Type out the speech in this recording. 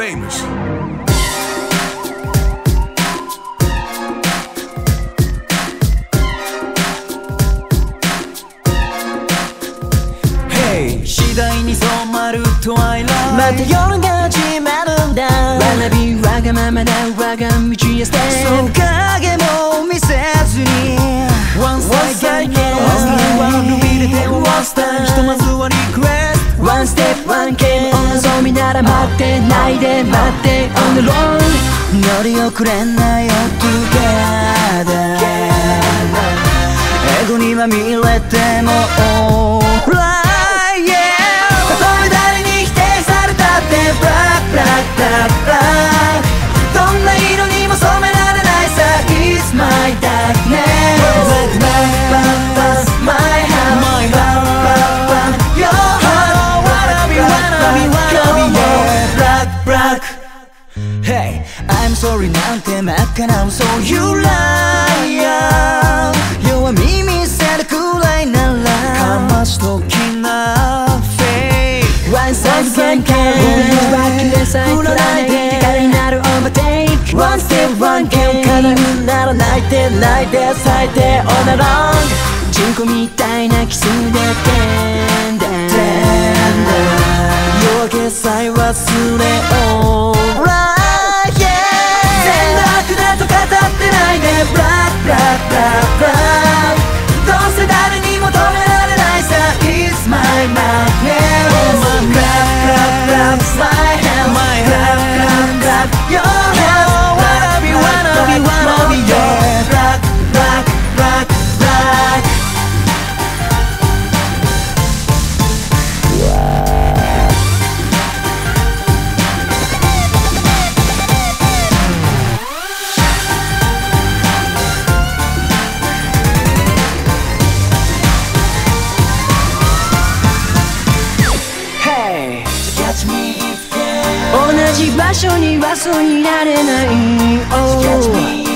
Gamers. Hey. 次第に染まるトワイライまた夜が始まるんだわらびわがままな我が道へステそう影も見せずに One side. の One side. 入れて One side. ひとまずはリクエスト One step one game お望みなら待ってないで待って on the road 乗り遅れないよ Together 英語にまみれても Alright I'm sorry なんて真っ赤な嘘 You liar 弱み見せるくらいなら。かましときな Fake One side can can バックでさえ振らないで光になる overtake One step one can 叶うなら泣いて泣いて咲いて on the long チンコみたいなキスでテンダン夜明けさえ忘れ Alright じ場所にはそういられない。Oh